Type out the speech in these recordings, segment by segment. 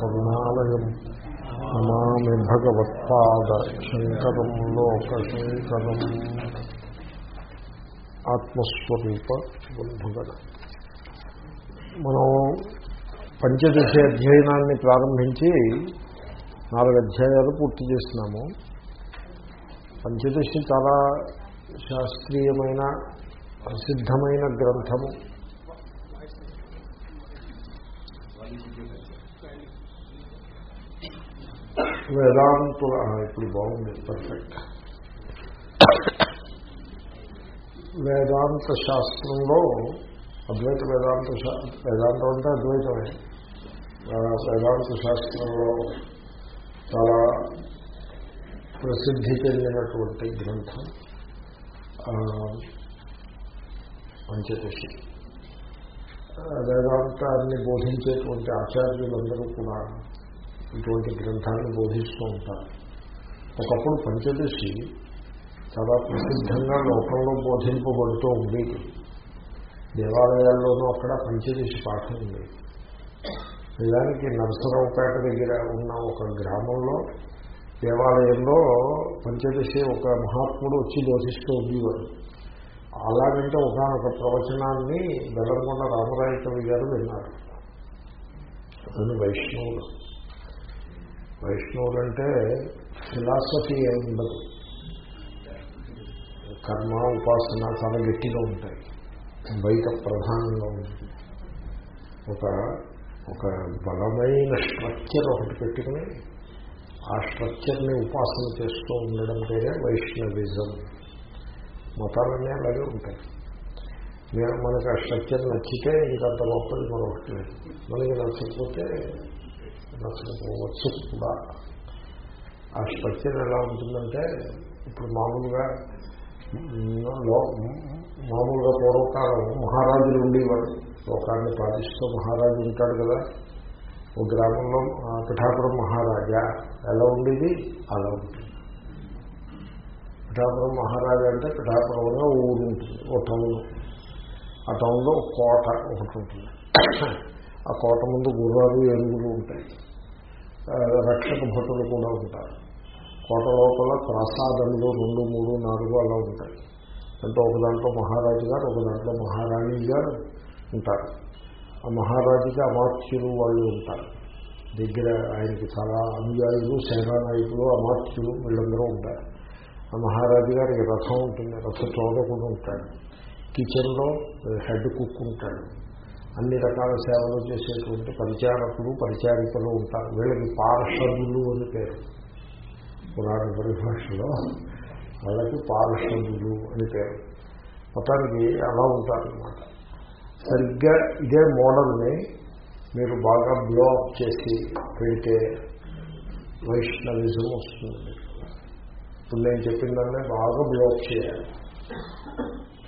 కరుణాలయం నమామి భగవత్పాద శంకరం లోకశంకరం. ఆత్మస్వరూప బంధుగణ మనం పంచదశ అధ్యయనాన్ని ప్రారంభించి నాలుగు అధ్యాయాలు పూర్తి చేస్తున్నాము. పంచదశి చాలా శాస్త్రీయమైన ప్రసిద్ధమైన గ్రంథము. వేదాంతుల ఇప్పుడు బాగుంది పర్ఫెక్ట్ వేదాంత శాస్త్రంలో అద్వైత వేదాంత వేదాంతం అంటే అద్వైతమే వేదాంత శాస్త్రంలో చాలా ప్రసిద్ధి చెందినటువంటి గ్రంథం పంచదశి వేదాంతాన్ని బోధించేటువంటి ఆచార్యులందరూ కూడా ఇటువంటి గ్రంథాన్ని బోధిస్తూ ఉంటారు. ఒకప్పుడు పంచదశి చాలా ప్రసిద్ధంగా లోకంలో బోధింపబడుతూ ఉండేది. దేవాలయాల్లోనూ అక్కడ పంచదశి పాఠం ఉండేది. నిజానికి నరసరావుపేట దగ్గర ఉన్న ఒక గ్రామంలో దేవాలయంలో పంచదశి ఒక మహాత్ముడు వచ్చి బోధిస్తూ ఉండేవారు. అలాగంటే ఒకనొక ప్రవచనాన్ని బెల్లంకొండ రామరాయ కవి గారు విన్నారు. అతను వైష్ణవుడు. వైష్ణవుడు అంటే ఫిలాసఫీ ఏమి ఉండదు. కర్మ ఉపాసన చాలా గట్టిగా ఉంటాయి. బయట ప్రధానంగా ఉంటుంది. ఒక ఒక బలమైన స్ట్రక్చర్ ఒకటి పెట్టుకుని ఆ స్ట్రక్చర్ని ఉపాసన చేస్తూ ఉండడం పేరే వైష్ణవిజం. మతాలన్నీ అలాగే ఉంటాయి. మీరు మనకు ఆ స్ట్రక్చర్ నచ్చితే ఇంకంత లోపలి మరొకటి లేదు. మనకి నచ్చకపోతే నచ్చకపోవచ్చు కూడా ఆ స్ట్రక్చర్ ఎలా ఉంటుందంటే ఇప్పుడు మామూలుగా మామూలుగా పూర్వకాలం మహారాజులు ఉండేవాడు లోకాన్ని పాటిస్తూ మహారాజు ఉంటాడు కదా. ఓ గ్రామంలో పిఠాపురం మహారాజా ఎలా ఉండేది? అలా ఉంటుంది పిఠాపురం మహారాజా అంటే పిఠాపురంలో ఊరు ఉంటుంది ఓ టౌన్ ఆ టౌన్లో కోట ఒకటి ఉంటుంది. ఆ కోట ముందు గుర్రాలు ఏనుగులు ఉంటాయి. రక్షక భటులు కూడా ఉంటారు కోట లోపల ప్రసాదములు రెండు మూడు నాలుగు అలా ఉంటాయి. అంటే ఒక దాంట్లో మహారాజు గారు ఒక దాంట్లో మహారాణి గారు ఉంటారు. ఆ మహారాజుకి అమాత్యులు వాళ్ళు ఉంటారు. దగ్గర ఆయనకి చాలా అనుయాయులు సేనానాయకులు అమాత్యులు వీళ్ళందరూ ఉంటారు. ఆ మహారాజు గారికి రథం ఉంటుంది రథ చోదకుడు ఉంటాడు. కిచెన్లో హెడ్ కుక్ ఉంటాడు. అన్ని రకాల సేవలు చేసేటువంటి పరిచారకులు పరిచారికలు ఉంటారు. వీళ్ళకి పార్షదులు అని పేరు. పురాణ పరిభాషలో వాళ్ళకి పార్షదులు అని పేరు. మొత్తానికి అలా ఉంటారనమాట సరిగ్గా ఇదే మోడల్ని మీరు బాగా బ్లో అప్ చేసి పెడితే వైష్ణవిజం వస్తుంది. ఇప్పుడు నేను చెప్పిందన్నే బాగా బ్లోక్ చేయాలి.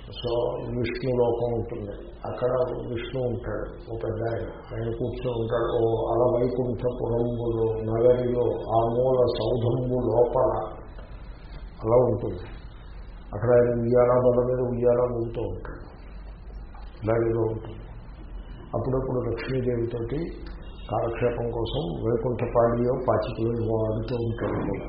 సో విష్ణు లోకం ఉంటుంది. అక్కడ విష్ణు ఉంటాడు ఓ పెద్ద ఆయన. ఆయన కూర్చొని ఉంటాడు. ఓ అల వైకుంఠపురంబులు నగరిలో ఆ మూల సౌధంబు లోపల అలా ఉంటుంది. అక్కడ ఆయన ఉయ్యాల బల మీద ఉయ్యాల ఊగుతూ ఉంటాడు. ఇలాగేదో ఉంటుంది. అప్పుడప్పుడు లక్ష్మీదేవితోటి కాలక్షేపం కోసం వైకుంఠపాడియో పాచికలు వాడుతూ ఉంటాడు.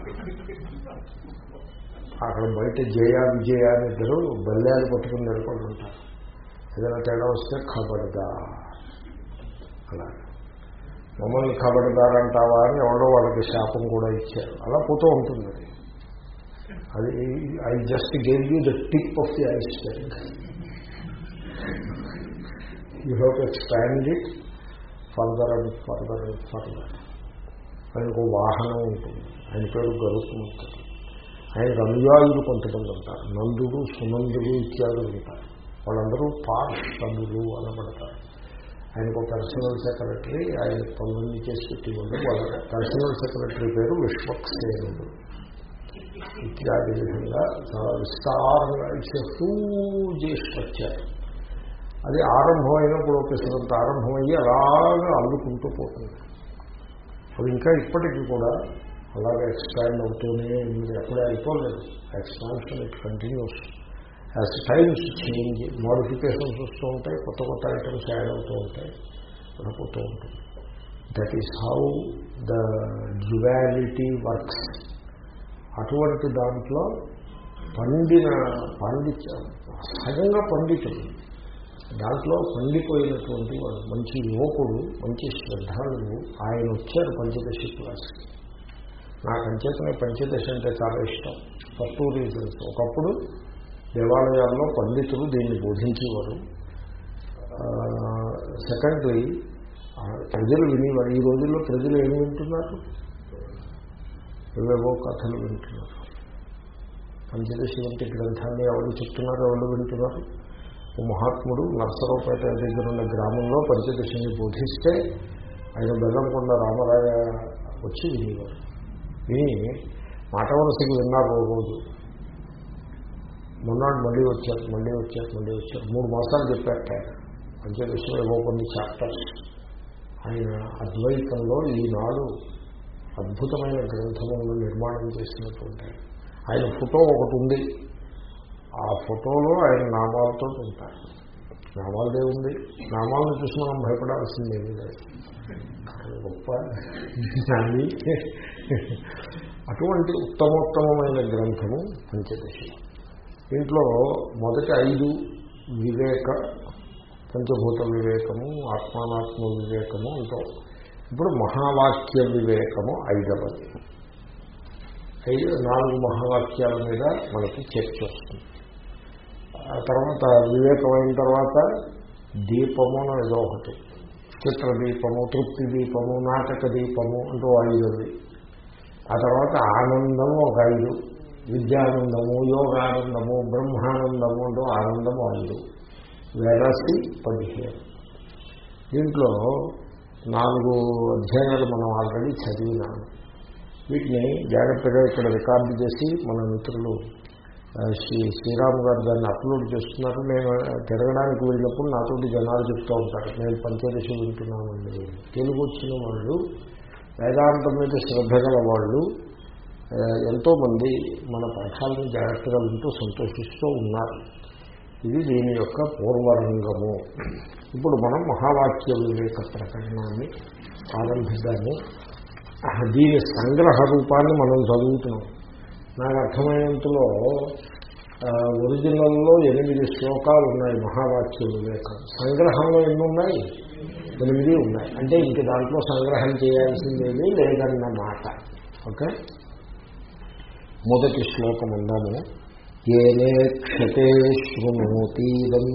అక్కడ బయట జయ విజయ అని ఇద్దరు బల్యాలు పట్టుకుని నిలబడి ఉంటారు ఏదైనా తేడా వస్తే ఖబర్దా అలా. మమ్మల్ని ఖబర్దార్ అంటావా అని ఎవరో వాళ్ళకి శాపం కూడా ఇచ్చారు. అలా పోతూ ఉంటుంది అది. అది I just gave you the tip of the ice you have to expand it further and further and further ఆయనకు వాహనం ఉంటుంది. ఆయన పేరు గరుత్మంతుడు. ఆయన అనుయాయులు కొంతమంది ఉంటారు. నందుడు సునందుడు ఇత్యాదులు ఉంటారు. వాళ్ళందరూ పార్షదులు అనబడతారు. ఆయనకు పర్సనల్ సెక్రటరీ ఆయన పంతొమ్మిది చేసి పెట్టివ్వండి వాళ్ళ పర్సనల్ సెక్రటరీ పేరు విశ్వక్సేనుడు. ఇత్యాది విధంగా చాలా విస్తారంగా ఇట్స్ హ్యూజ్ స్ట్రక్చర్. అది ఆరంభమైనప్పుడు ఒకసారి ఆరంభమయ్యి అలాగా అల్లుకుంటూ పోతుంది. ఇంకా ఇప్పటికీ కూడా అలాగే ఎక్స్పాండ్ అవుతూనే ఉంది. ఎప్పుడే అయిపోలేదు. Expansion it continues as times change modifications వస్తూ ఉంటాయి కొత్త కొత్త ఐటమ్స్ యాడ్ అవుతూ ఉంటాయి పడిపోతూ ఉంటుంది that is how the duality works అటువంటి దాంట్లో పండిన పండిత సహజంగా పండితుడు దాంట్లో పండిపోయినటువంటి మంచి యువకుడు మంచి శ్రద్ధాలు ఆయన వచ్చారు పంచదశి క్లాస్కి నాకు అంచేతనే పంచదశ అంటే చాలా ఇష్టం. For two reasons. ఒకప్పుడు దేవాలయాల్లో పండితులు దీన్ని బోధించేవారు. సెకండ్లీ ప్రజలు వినేవారు. ఈ రోజుల్లో ప్రజలు ఏమి వింటున్నారు? ఏవేవో కథలు వింటున్నారు. పంచదశ వంటి గ్రంథాన్ని ఎవరు చెప్తున్నారు ఎవరు వింటున్నారు? ఓ మహాత్ముడు నర్సరావుపేట దగ్గర ఉన్న గ్రామంలో పంచదశిని బోధిస్తే ఆయన బెల్లంకొండ రామరాయ వచ్చి వినేవారు. విని మాట వరుసకి విన్నారు రోజు. మొన్నాడు మళ్ళీ వచ్చారు మళ్ళీ వచ్చారు మళ్ళీ వచ్చారు మూడు మాసాలు చెప్పారు ఆయన. పంచదశిలో ఏవో కొన్ని చాప్టర్స్ ఆయన అద్వైతంలో ఈనాడు అద్భుతమైన గ్రంథములను నిర్మాణం చేసినటువంటి ఆయన. ఫోటో ఒకటి ఉంది. ఆ ఫోటోలో ఆయన నామాలతో ఉంటారు నామాలదే ఉంది. నామాలను చూసి మనం భయపడాల్సిందేమీ లేదు. గొప్ప అటువంటి ఉత్తమోత్తమైన గ్రంథము పంచదశి. దీంట్లో మొదటి ఐదు వివేక పంచభూత వివేకము ఆత్మానాత్మ వివేకము అంటాం. ఇప్పుడు మహావాక్య వివేకము ఐదవది. ఐదు నాలుగు మహావాక్యాల మీద మనకి చర్చ వస్తుంది. ఆ తర్వాత వివేకం అయిన తర్వాత దీపము ఏదో ఒకటి. చిత్రదీపము తృప్తి దీపము నాటక దీపము అంటూ ఐదు ఆ తర్వాత ఆనందము ఒక ఐదు. విద్యానందము యోగానందము బ్రహ్మానందము అంటూ ఆనందము ఐదు. వెరసి పదిహేను. దీంట్లో నాలుగు అధ్యాయాలు మనం ఆల్రెడీ చదివినాము వీటిని జాగ్రత్తగా ఇక్కడ రికార్డు చేసి మన మిత్రులు శ్రీ శ్రీరామ్ గారు దాన్ని అప్లోడ్ చేస్తున్నారు. నేను తిరగడానికి వెళ్ళినప్పుడు నాతోటి జనాలు చెప్తూ ఉంటారు. నేను పంచదశ వింటున్నామండి తెలుగు వచ్చిన వాళ్ళు వేదాంతం మీద శ్రద్ధ గల వాళ్ళు ఎంతోమంది మన పాఠాలను జాగ్రత్తగా వింటూ సంతోషిస్తూ ఉన్నారు. ఇది దీని యొక్క పూర్వరంగము. ఇప్పుడు మనం మహావాక్య వివేక ప్రకరణాన్ని ప్రారంభిద్దాన్ని దీని సంగ్రహ రూపాన్ని మనం చదువుతున్నాం. నాకు అర్థమైనంతలో ఒరిజినల్లో ఎనిమిది శ్లోకాలు ఉన్నాయి మహావాక్య వివేకం. సంగ్రహంలో ఎన్ని ఉన్నాయి? ఎనిమిది ఉన్నాయి. అంటే ఇంక దాంట్లో సంగ్రహం చేయాల్సిందేమీ లేదన్న మాట. ఓకే? మొదటి శ్లోకం ఉందాము. ఏనే క్షతే శృణోతీదం.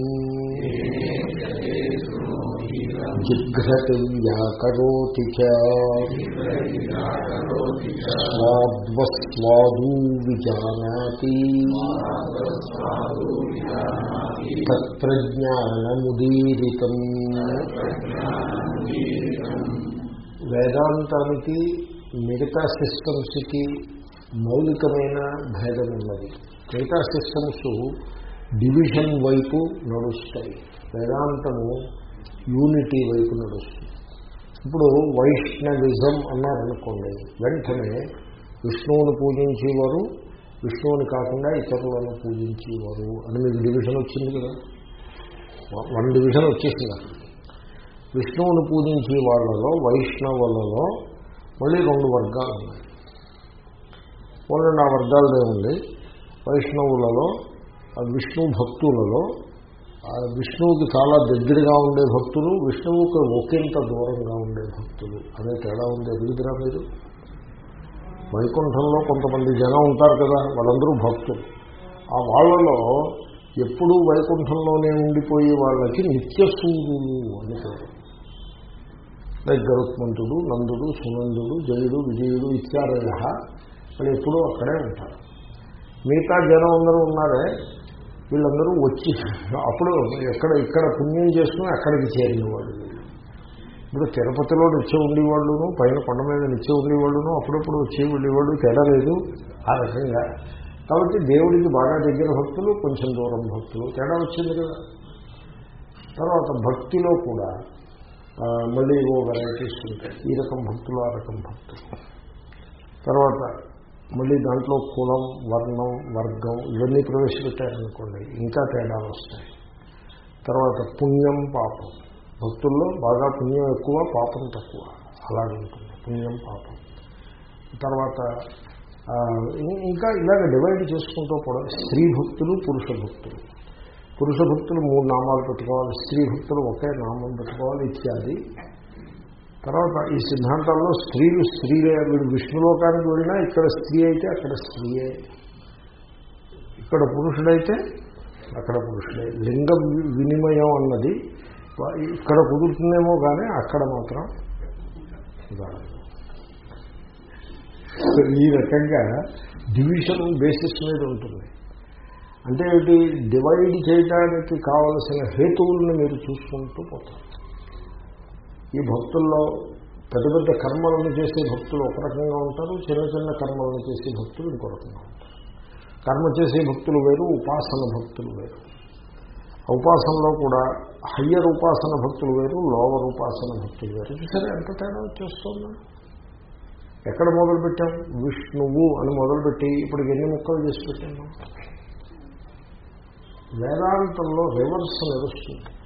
జిఘ్రతి వ్యాకరోతి స్వాద్వస్వాదూ విజానాతి తత్ప్రజ్ఞానముదీరితం వేదాంతానికి మిగతా సిస్టమ్స్కి మౌలికమైన భేదం ఉన్నది. మిగతా సిస్టమ్స్ డివిజన్ వైపు నడుస్తాయి. వేదాంతము యూనిటీ వైపు నడుస్తుంది. ఇప్పుడు వైష్ణవిజం అన్నారనుకోండి వెంటనే విష్ణువుని పూజించేవారు విష్ణువుని కాకుండా ఇతరులను పూజించేవారు అని మీకు డివిజన్ వచ్చింది కదా? వన్ డివిజన్ వచ్చేసింది విష్ణువుని పూజించే వాళ్ళలో వైష్ణవులలో మళ్ళీ రెండు వర్గాలు ఉన్నాయి. పోలండి నా వర్గాలదే ఉంది. వైష్ణవులలో విష్ణు భక్తులలో విష్ణువుకి చాలా దగ్గరగా ఉండే భక్తులు విష్ణువుకి ఒకంత దూరంగా ఉండే భక్తులు. అనే తేడా ఉంది ఎదుగుదరా మీరు? వైకుంఠంలో కొంతమంది జనం ఉంటారు కదా వాళ్ళందరూ భక్తులు. ఆ వాళ్ళలో ఎప్పుడూ వైకుంఠంలోనే ఉండిపోయి వాళ్ళకి నిత్యసూరులు అని పేరు. లైక్ గరుత్మంతుడు నందుడు సునందుడు జయుడు విజయుడు ఇత్యారయ వాళ్ళు ఎప్పుడూ అక్కడే ఉంటారు. మిగతా జనం అందరూ ఉన్నారే వీళ్ళందరూ వచ్చి అప్పుడు ఎక్కడ ఇక్కడ పుణ్యం చేసుకుని అక్కడికి చేరిన వాళ్ళు ఇప్పుడు తిరుపతిలో నిత్యం ఉండేవాళ్ళును పైన కొండ మీద నిత్యం ఉండేవాళ్ళును అప్పుడప్పుడు వచ్చి ఉండేవాళ్ళు తేడా లేదు. ఆ రకంగా. కాబట్టి దేవుడికి బాగా దగ్గర భక్తులు కొంచెం దూరం భక్తులు. తేడా వచ్చింది కదా. తర్వాత భక్తిలో కూడా మళ్ళీ ఓ వెరైటీస్ ఉంటాయి. ఈ రకం భక్తులు ఆ రకం భక్తులు. తర్వాత మళ్ళీ దాంట్లో కులం వర్ణం వర్గం ఇవన్నీ ప్రవేశపెట్టారనుకోండి ఇంకా తేడాలు వస్తాయి. తర్వాత పుణ్యం పాపం. భక్తుల్లో బాగా పుణ్యం ఎక్కువ పాపం తక్కువ. అలాగే ఉంటుంది. పుణ్యం పాపం. తర్వాత ఇంకా ఇలాగ డివైడ్ చేసుకుంటూ కూడా స్త్రీ భక్తులు పురుష భక్తులు. పురుష భక్తులు మూడు నామాలు పెట్టుకోవాలి స్త్రీ భక్తులు ఒకే నామం పెట్టుకోవాలి ఇత్యాది. తర్వాత ఈ సిద్ధాంతాల్లో స్త్రీలు స్త్రీలే వీడు విష్ణులోకానికి వెళ్ళినా ఇక్కడ స్త్రీ అయితే అక్కడ స్త్రీయే. ఇక్కడ పురుషుడైతే అక్కడ పురుషుడే. లింగ వినిమయం అన్నది ఇక్కడ కుదురుతుందేమో కానీ అక్కడ మాత్రం ఈ రకంగా డివిజన్ బేసిస్ మీద ఉంటుంది. అంటే డివైడ్ చేయడానికి కావలసిన హేతువులను మీరు చూసుకుంటూ పోతారు. ఈ భక్తుల్లో పెద్ద పెద్ద కర్మలను చేసే భక్తులు ఒక రకంగా ఉంటారు చిన్న చిన్న కర్మలను చేసే భక్తులు ఇంకో రకంగా ఉంటారు. కర్మ చేసే భక్తులు వేరు ఉపాసన భక్తులు వేరు. ఉపాసనలో కూడా హయ్యర్ ఉపాసన భక్తులు వేరు లోవర్ ఉపాసన భక్తులు వేరు. చూసారా ఎంత తేడా వచ్చేస్తుందా? ఎక్కడ మొదలుపెట్టాం? విష్ణువు అని మొదలుపెట్టి ఇప్పుడు ఎన్ని ముక్కలు చేసి పెట్టాము? వేదాంతంలో రివర్స్ నడుస్తుంది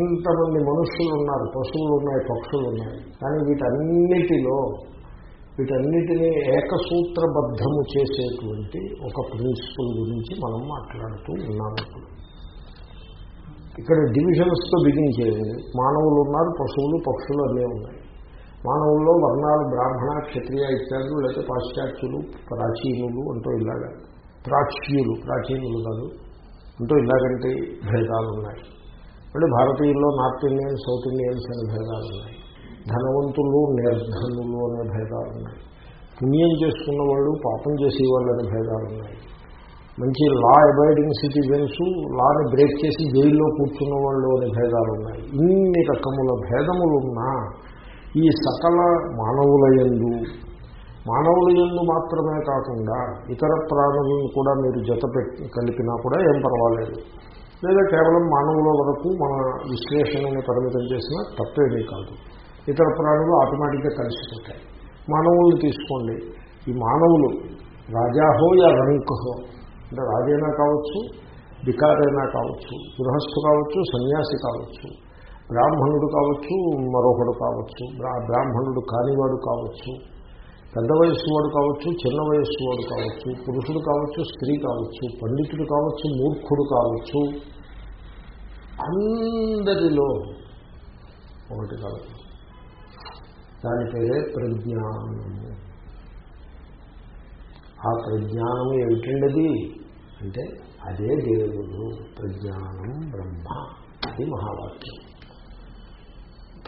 ఇంతమంది మనుషులు ఉన్నారు పశువులు ఉన్నాయి పక్షులు ఉన్నాయి. కానీ వీటన్నిటిలో వీటన్నిటినీ ఏకసూత్రబద్ధము చేసేటువంటి ఒక ప్రిన్సిపల్ గురించి మనం మాట్లాడుతూ ఉన్నాం ఇప్పుడు. ఇక్కడ డివిజన్స్తో బిగిన్ చేయండి మానవులు ఉన్నారు పశువులు పక్షులు అన్నీ ఉన్నాయి. మానవుల్లో వర్ణాలు బ్రాహ్మణ క్షత్రియ ఇత్యాదులు లేకపోతే పాశ్చాత్యులు ప్రాచీనులు అంటూ ఇలాగా. ప్రాచ్యులు ప్రాచీనులు కాదు అంటూ ఇలాగంటే భేదాలు ఉన్నాయి. మళ్ళీ భారతీయుల్లో నార్త్ ఇండియన్ సౌత్ ఇండియన్స్ అనే భేదాలు ఉన్నాయి. ధనవంతులు నిర్ధనులు అనే భేదాలు ఉన్నాయి. పుణ్యం చేసుకున్న వాళ్ళు పాపం చేసేవాళ్ళు అనే భేదాలు ఉన్నాయి. మంచి లా అబైడింగ్ సిటిజన్స్ లాని బ్రేక్ చేసి జైల్లో కూర్చున్న వాళ్ళు అనే భేదాలు ఉన్నాయి. ఇన్ని రకముల భేదములున్నా ఈ సకల మానవుల యందు మానవుల యందు మాత్రమే కాకుండా ఇతర ప్రాణులను కూడా మీరు జత పెట్టి కలిపినా కూడా ఏం పర్వాలేదు. లేదా కేవలం మానవుల వరకు మన విశ్లేషణని పరిమితం చేసిన తప్పేమీ కాదు. ఇతర ప్రాణులు ఆటోమేటిక్గా కలిసిపోతాయి. మానవుల్ని తీసుకోండి. ఈ మానవులు రాజాహో యా రంకహో అంటే రాజైనా కావచ్చు బికారైనా కావచ్చు గృహస్థు కావచ్చు సన్యాసి కావచ్చు బ్రాహ్మణుడు కావచ్చు మరొకడు కావచ్చు బ్రా- బ్రాహ్మణుడు కానివాడు కావచ్చు పెద్ద వయస్సు వాడు కావచ్చు చిన్న వయస్సు వాడు కావచ్చు పురుషుడు కావచ్చు స్త్రీ కావచ్చు పండితుడు కావచ్చు మూర్ఖుడు కావచ్చు అందరిలో ఒకటి కావచ్చు దాని పేరే ప్రజ్ఞానము ఆ ప్రజ్ఞానము ఏమిటండది? అంటే అదే దేవుడు ప్రజ్ఞానం బ్రహ్మ. అది మహావాక్యం.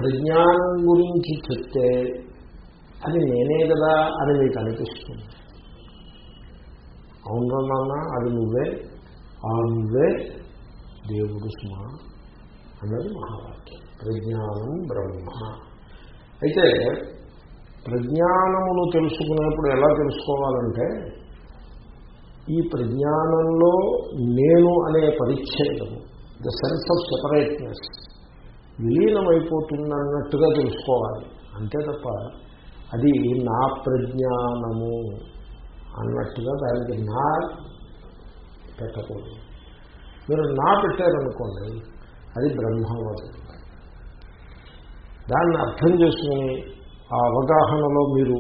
ప్రజ్ఞానం గురించి చెప్తే అది నేనే కదా అని మీకు అనిపిస్తుంది. అవును నాన్న? అది నువ్వే. ఆ నువ్వే దేవుడు సుమా అన్నది మహావాక్యం. ప్రజ్ఞానం బ్రహ్మ. అయితే ప్రజ్ఞానమును తెలుసుకునేప్పుడు ఎలా తెలుసుకోవాలంటే ఈ ప్రజ్ఞానంలో నేను అనే పరిచ్ఛేదము ద సెన్స్ ఆఫ్ సెపరేట్నెస్ విలీనమైపోతుందన్నట్టుగా తెలుసుకోవాలి. అంతే తప్ప అది నా ప్రజ్ఞానము అన్నట్టుగా దానికి నా పెట్టకూడదు. మీరు నా పెట్టారనుకోండి అది బ్రహ్మవాదం. దాన్ని అర్థం చేసుకుని ఆ అవగాహనలో మీరు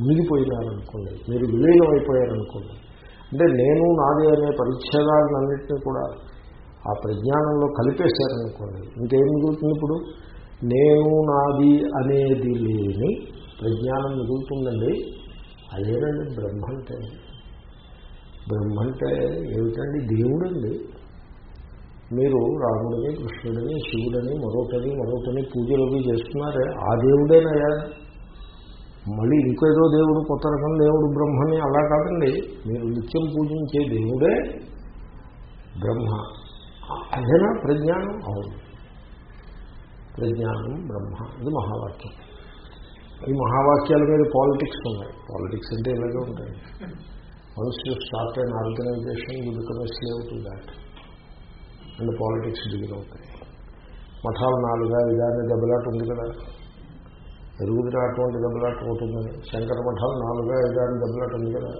మునిగిపోయినారనుకోండి మీరు విలీనం అయిపోయారనుకోండి అంటే నేను నాది అనే పరిచ్ఛేదాలన్నింటినీ కూడా ఆ ప్రజ్ఞానంలో కలిపేశారనుకోండి ఇంకేం మిగులుతుంది ఇప్పుడు? నేను నాది అనేది లేని ప్రజ్ఞానం మిగులుతుందండి. అదేనండి బ్రహ్మ అంటే బ్రహ్మ అంటే ఏమిటండి? దేవుడండి. మీరు రాముడిని కృష్ణుడిని శివుడని మరొకటి మరొకని పూజలు అవి చేస్తున్నారే. ఆ దేవుడేనయ్యా మళ్ళీ ఇంకేదో దేవుడు కొత్త రకం దేవుడు బ్రహ్మని అలా కాదండి. మీరు నిత్యం పూజించే దేవుడే బ్రహ్మ. అదేనా ప్రజ్ఞానం? అవును. ప్రజ్ఞానం బ్రహ్మ. ఇది మహావాక్యం. ఈ మహావాక్యాల మీద పాలిటిక్స్ ఉన్నాయి. పాలిటిక్స్ అంటే ఇలాగే ఉంటాయి. Once you start and organization you become slave to that and politics begin అవుతాయి. మఠాలు నాలుగా ఇదాన్ని దెబ్బలాట ఉంది కదా. ఎరుగుదిరా అటువంటి దెబ్బలాట అవుతుందని శంకర మఠాలు నాలుగా ఐదాన్ని దెబ్బలాట ఉంది కదా.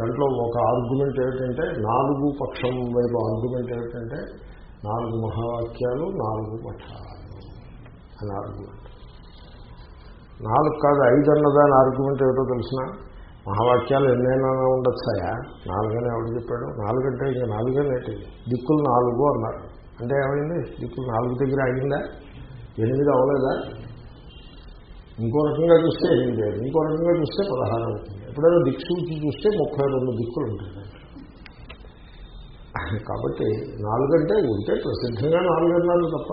దాంట్లో ఒక ఆర్గ్యుమెంట్ ఏమిటంటే నాలుగు పక్షం వైపు ఆర్గ్యుమెంట్ ఏమిటంటే నాలుగు మహావాక్యాలు నాలుగు మఠాలు. అని ఆర్గ్యుమెంట్ నాలుగు కాదు ఐదు అన్నదాని ఆర్గ్యుమెంట్ ఏమిటో తెలిసిన. మహావాక్యాలు ఎన్నైనా ఉండొచ్చాయా? నాలుగనే ఎవడు చెప్పాడు? నాలుగంటే ఇంకా నాలుగనేటి దిక్కులు నాలుగు అన్నారు. అంటే ఏమైంది? దిక్కులు నాలుగు దగ్గర అయిందా? ఎనిమిది అవ్వలేదా? ఇంకో రకంగా చూస్తే ఎనిమిది అయింది ఇంకో రకంగా చూస్తే పదహారు అవుతుంది. ఎప్పుడైనా దిక్సూచి చూస్తే ముప్పై రెండు దిక్కులు ఉంటుంది కాబట్టి నాలుగంటే ఉంటే ప్రసిద్ధంగా నాలుగన్నాను తప్ప.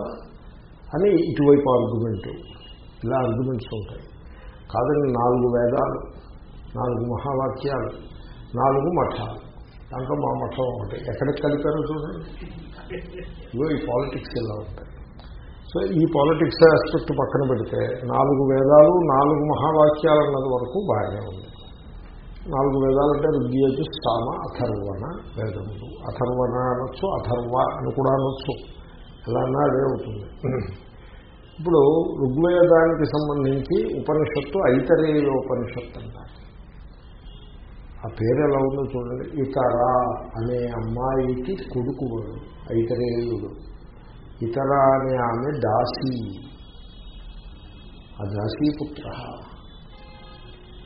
అని ఇటువైపు ఆర్గ్యుమెంట్ ఇలా ఆర్గ్యుమెంట్స్ ఉంటాయి. కాదండి నాలుగు వేదాలు నాలుగు మహావాక్యాలు నాలుగు మఠాలు. దాంట్లో మా మఠం ఒకటి. ఎక్కడికి కలిపారో చూడండి. ఇవో ఈ పాలిటిక్స్ ఇలా ఉంటాయి. సో ఈ పాలిటిక్స్ ఆస్పెక్ట్ పక్కన పెడితే నాలుగు వేదాలు నాలుగు మహావాక్యాలు అన్నది వరకు బాగానే ఉంది. నాలుగు వేదాలు అంటే రుద్యజు సామ అథర్వణ వేదములు. అథర్వణ అనొచ్చు అథర్వ అని కూడా అనొచ్చు. ఎలా అన్నా అదే అవుతుంది. ఇప్పుడు ఋగ్వేదానికి సంబంధించి ఉపనిషత్తు ఐతరేయ ఉపనిషత్తు అంటారు ఆ పేరు ఎలా ఉందో చూడండి. ఇతర అనే అమ్మాయికి కొడుకు ఐతరేయుడు. ఇతర అనే ఆమె దాసీ. ఆ దాసీపుత్ర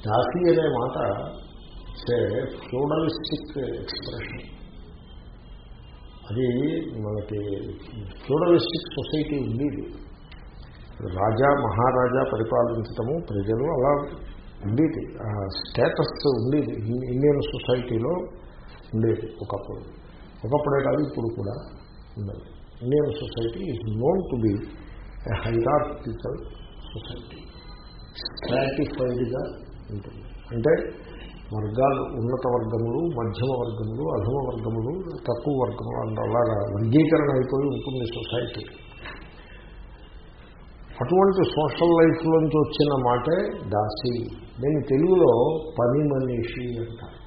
దాసీ అనే మాట సే ఫ్యూడలిస్టిక్ ఎక్స్ప్రెషన్. అది మనకి ఫ్యూడలిస్టిక్ సొసైటీ ఉంది రాజా మహారాజా పరిపాలించటము ప్రజలు అలా ఉండేది. ఆ స్టేటస్ ఉండేది. ఇండియన్ సొసైటీలో ఉండేది ఒకప్పుడు. ఒకప్పుడే కాదు ఇప్పుడు కూడా ఉండదు. Indian society is known to be a hierarchical society స్ట్రాటిఫైడ్గా ఉంటుంది. అంటే వర్గాలు ఉన్నత వర్గములు మధ్యమ వర్గములు అధమ వర్గములు తక్కువ వర్గములు అంటే అలాగా వర్గీకరణ అయిపోయి ఉంటుంది సొసైటీ అటువంటి సోషల్ లైఫ్లోంచి వచ్చిన మాటే దాసి. నేను తెలుగులో పని మనిషి అంటారు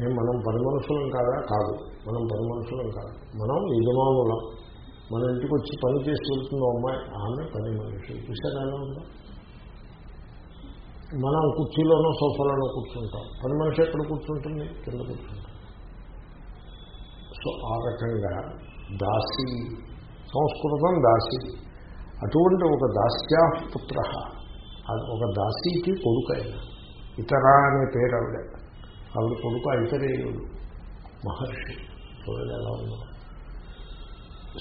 ఏం మనం పని మనుషులం కాదా? కాదు. మనం పని మనుషులం కాదు. మనం యజమానులం. మన ఇంటికి వచ్చి పని చేసి వెళ్తుందో అమ్మాయి ఆమె పని మనిషి చూసారా ఉందా? మనం కుర్చీలోనో సోఫాలోనో కూర్చుంటాం. పని మనిషి ఎక్కడ కూర్చుంటుంది? కింద కూర్చుంటాం. సో ఆ రకంగా దాసి సంస్కృతం దాసి. అటువంటి ఒక దాస్యా పుత్ర ఒక దాసీకి కొడుకు ఆయన ఇతర అనే పేరు ఆవిడ ఆవిడ కొడుకు ఐతరేయుడు. మహర్షి. చూడండి ఎలా ఉన్నా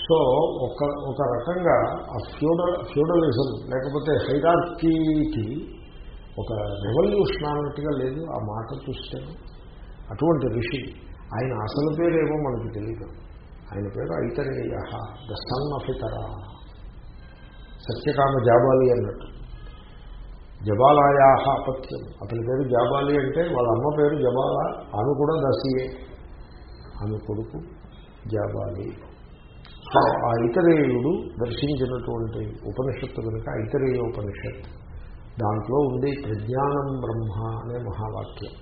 సో ఒక ఒక రకంగా ఆ ఫ్యూడల్ ఫ్యూడలిజం లేకపోతే హైరార్కీకి ఒక రెవల్యూషన్ అన్నట్టుగా లేదు ఆ మాట చూస్తే. అటువంటి ఋషి ఆయన అసలు పేరేమో మనకు తెలియదు ఆయన పేరు ఐతరేయ ద సన్ ఆఫ్ ఇతర. సత్యకామ జాబాలి అన్నట్టు. జబాలాయా అపత్యం అతని పేరు జాబాలి అంటే వాళ్ళ అమ్మ పేరు జబాల ఆమె కూడా దసియే. ఆమె కొడుకు జాబాలి. సో ఆ ఇతరేయుడు దర్శించినటువంటి ఉపనిషత్తు కనుక ఐతరేయ ఉపనిషత్తు. దాంట్లో ఉంది ప్రజ్ఞానం బ్రహ్మ అనే మహావాక్యం.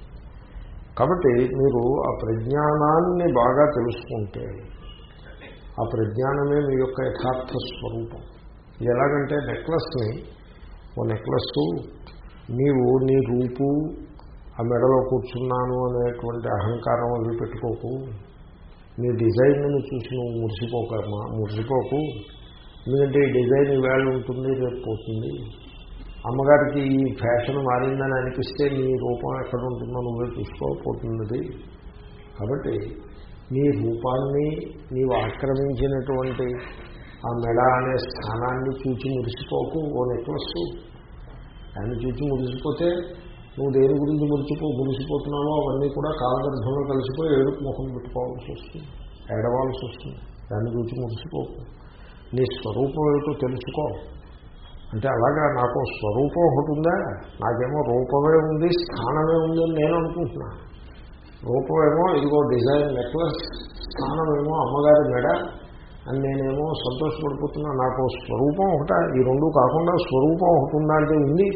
కాబట్టి మీరు ఆ ప్రజ్ఞానాన్ని బాగా తెలుసుకుంటే ఆ ప్రజ్ఞానమే మీ యొక్క యథార్థ స్వరూపం. ఇది ఎలాగంటే నెక్లెస్ని ఓ నెక్లెస్ నీవు నీ రూపు ఆ మెడలో కూర్చున్నాను అనేటువంటి అహంకారం అవి పెట్టుకోకు. నీ డిజైన్ను చూసి నువ్వు మురిసిపోక మురిసిపోకు. ఎందుకంటే ఈ డిజైన్ ఇవాళ ఉంటుంది రేపు పోతుంది. అమ్మగారికి ఈ ఫ్యాషన్ మారిందని అనిపిస్తే నీ రూపం ఎక్కడ ఉంటుందో నువ్వే చూసుకోకపోతున్నది కాబట్టి నీ రూపాన్ని నీవు ఆక్రమించినటువంటి ఆ మెడ అనే స్థానాన్ని చూచి మురిసిపోకు ఓ నెక్లెస్ దాన్ని చూచి మురిసిపోతే నువ్వు దేని గురించి మురిచిపో మురిసిపోతున్నావో అవన్నీ కూడా కాలగర్భంలో కలిసిపోయి ఏడుపు ముఖం పెట్టుకోవాల్సి వస్తుంది ఏడవాల్సి వస్తుంది. దాన్ని చూచి మురిసిపోకు. నీ స్వరూపం ఏమిటో తెలుసుకో. అంటే అలాగా నాకు స్వరూపం ఒకటి ఉందా? నాకేమో రూపమే ఉంది స్థానమే ఉంది అని నేను అనుకుంటున్నా రూపమేమో ఇదిగో డిజైన్ నెక్లెస్ స్థానమేమో అమ్మగారి మెడ అని నేనేమో సంతోషపడిపోతున్నా. నాకు స్వరూపం ఒకట ఈ రెండు కాకుండా స్వరూపం ఒకటి ఉందా అంటే ఉంది.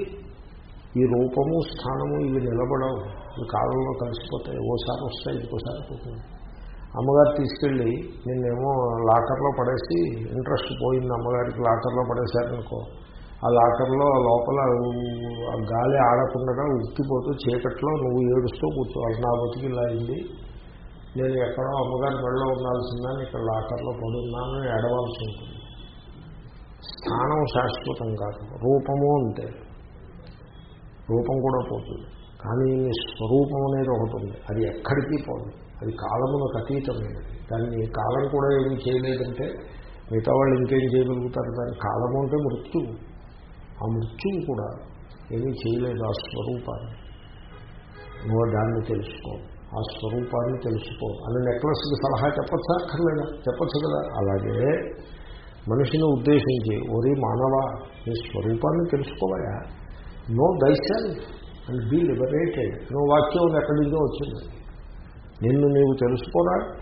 ఈ రూపము స్థానము ఇవి నిలబడవు. ఇవి కాలంలో కలిసిపోతాయి. ఓసారి వస్తాయి ఇంకోసారి పోతుంది అమ్మగారు తీసుకెళ్ళి నిన్నేమో లాకర్లో పడేసి ఇంట్రెస్ట్ పోయింది అమ్మగారికి లాకర్లో పడేశారనుకో. ఆ లాకర్లో లోపల ఆ గాలి ఆడకుండా ఉక్కిపోతూ చీకట్లో నువ్వు ఏడుస్తూ కూర్చోవాలి నా బతికి ఇలా అయింది. నేను ఎక్కడో అమ్మగారి మెడలో ఉండాల్సిందని ఇక్కడ లాకర్లో పడున్నాను. ఏడవాల్సి ఉంటుంది. స్థానం శాశ్వతం కాదు. రూపము అంతే రూపం కూడా పోతుంది. కానీ స్వరూపం అనేది ఒకటి ఉంది. అది ఎక్కడికి పోదు. అది కాలములకు అతీతమైనది దాన్ని కాలం కూడా ఏమి చేయలేదంటే మిగతా వాళ్ళు ఇంకేం చేయగలుగుతారు? దాని కాలము అంటే మృత్యువు. ఆ మృత్యువు కూడా ఏమీ చేయలేదు ఆ స్వరూపాన్ని. నువ్వు దాన్ని తెలుసుకో. ఆ స్వరూపాన్ని తెలుసుకో. అని నెక్లెస్కి సలహా చెప్పచ్చా? అక్కర్లేదా? చెప్పచ్చు కదా? అలాగే మనిషిని ఉద్దేశించి ఓరి మానవ నీ స్వరూపాన్ని తెలుసుకోవాలా know thyself and be liberated. నువ్వు వాక్యం ఎక్కడి నుంచో వచ్చింది. నిన్ను నీవు తెలుసుకోరా?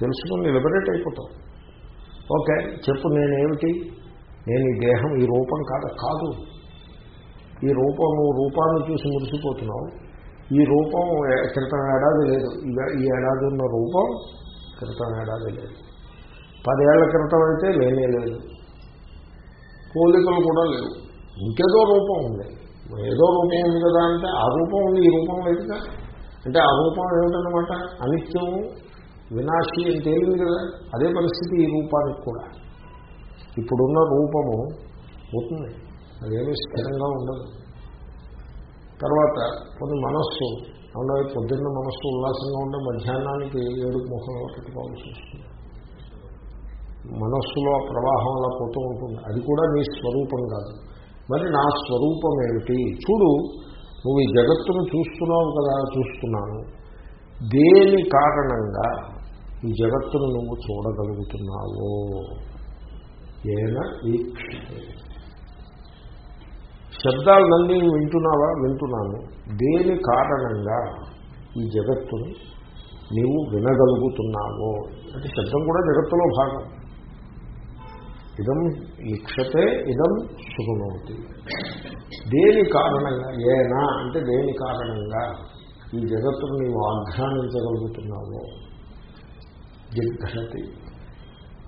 తెలుసుకుని లిబరేట్ అయిపోతావు. ఓకే చెప్పు నేనేమిటి? నేను ఈ దేహం ఈ రూపం కాదు కాదు. ఈ రూపం రూపాన్ని చూసి మురిసిపోతున్నావు. ఈ రూపం క్రితం ఏడాది లేదు. ఈ ఏడాది ఉన్న రూపం క్రితం ఏడాది లేదు. పదేళ్ళ క్రితం అయితే లేనే లేదు. పోలికలు కూడా లేవు. ఇంకేదో రూపం ఉంది. ఏదో రూపం ఉంది కదా అంటే ఆ రూపం ఉంది ఈ రూపం లేదుగా అంటే ఆ రూపం ఏమిటనమాట అనిత్యము వినాశి అని తేలింది కదా. అదే పరిస్థితి ఈ రూపానికి కూడా. ఇప్పుడున్న రూపము పోతుంది. అదేమీ స్థిరంగా ఉండదు. తర్వాత కొన్ని మనస్సు అవునా పొద్దున్న మనస్సు ఉల్లాసంగా ఉండే మధ్యాహ్నానికి ఏడు ముఖంలో పెట్టుకోవాల్సి వస్తుంది. మనస్సులో ప్రవాహం అలా పోతూ ఉంటుంది. అది కూడా నీ స్వరూపం కాదు. మరి నా స్వరూపం ఏమిటి? చూడు నువ్వు ఈ జగత్తును చూస్తున్నావు కదా చూస్తున్నాను. దేని కారణంగా ఈ జగత్తును నువ్వు చూడగలుగుతున్నావో? ఏన వీక్షతే. శబ్దాలన్నీ వింటున్నావా? వింటున్నాను. దేని కారణంగా ఈ జగత్తుని నీవు వినగలుగుతున్నావో? అంటే శబ్దం కూడా జగత్తులో భాగం. ఇదం ఈక్షతే ఇదం శృణోతి. దేని కారణంగా? ఏనా అంటే దేని కారణంగా ఈ జగత్తును నీవు ఆఘ్రానించగలుగుతున్నావో జిఘ్రతి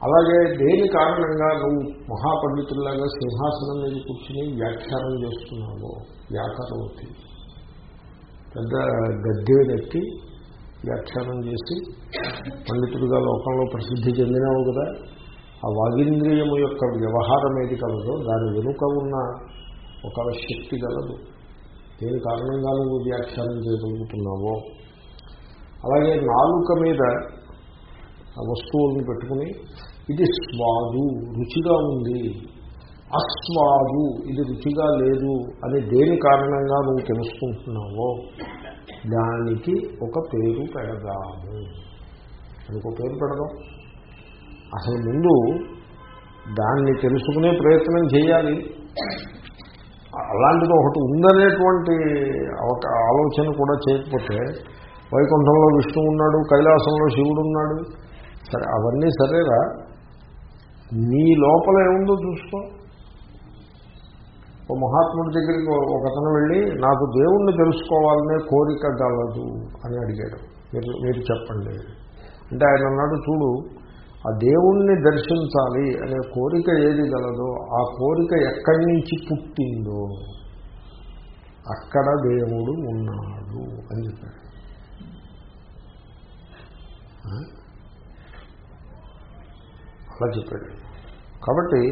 అలాగే దేని కారణంగా నువ్వు మహాపండితుల్లాగా సింహాసనం మీద కూర్చుని వ్యాఖ్యానం చేస్తున్నావు వ్యాకరవతి పెద్ద గద్దెనెత్తి వ్యాఖ్యానం చేసి పండితుడిగా లోకంలో ప్రసిద్ధి చెందినావు కదా. ఆ వాగింద్రియము యొక్క వ్యవహారం ఏది కలదో దాని వెనుక ఉన్న ఒక శక్తి కలదు. దేని కారణంగా నువ్వు వ్యాఖ్యానం చేయగలుగుతున్నావో. అలాగే నాలుక మీద ఆ వస్తువులను పెట్టుకుని ఇది స్వాదు రుచిగా ఉంది. అస్వాదు ఇది రుచిగా లేదు అని దేని కారణంగా నువ్వు తెలుసుకుంటున్నావో దానికి ఒక పేరు పెడదాము. దానికి ఒక పేరు పెడదాం. అసలు ముందు దాన్ని తెలుసుకునే ప్రయత్నం చేయాలి. అలాంటిది ఒకటి ఉందనేటువంటి ఒక ఆలోచన కూడా చేయకపోతే వైకుంఠంలో విష్ణువు ఉన్నాడు కైలాసంలో శివుడు ఉన్నాడు. సరే అవన్నీ సరేరా నీ లోపల ఏముందో చూసుకో. ఓ మహాత్ముడి దగ్గరికి ఒక అతను వెళ్ళి నాకు దేవుణ్ణి తెలుసుకోవాలనే కోరిక గలదు అని అడిగాడు. మీరు మీరు చెప్పండి. అంటే ఆయన అన్నాడు చూడు ఆ దేవుణ్ణి దర్శించాలి అనే కోరిక ఏది గలదో ఆ కోరిక ఎక్కడి నుంచి పుట్టిందో అక్కడ దేవుడు ఉన్నాడు అని చెప్పాడు. అలా చెప్పాడు. కాబట్టి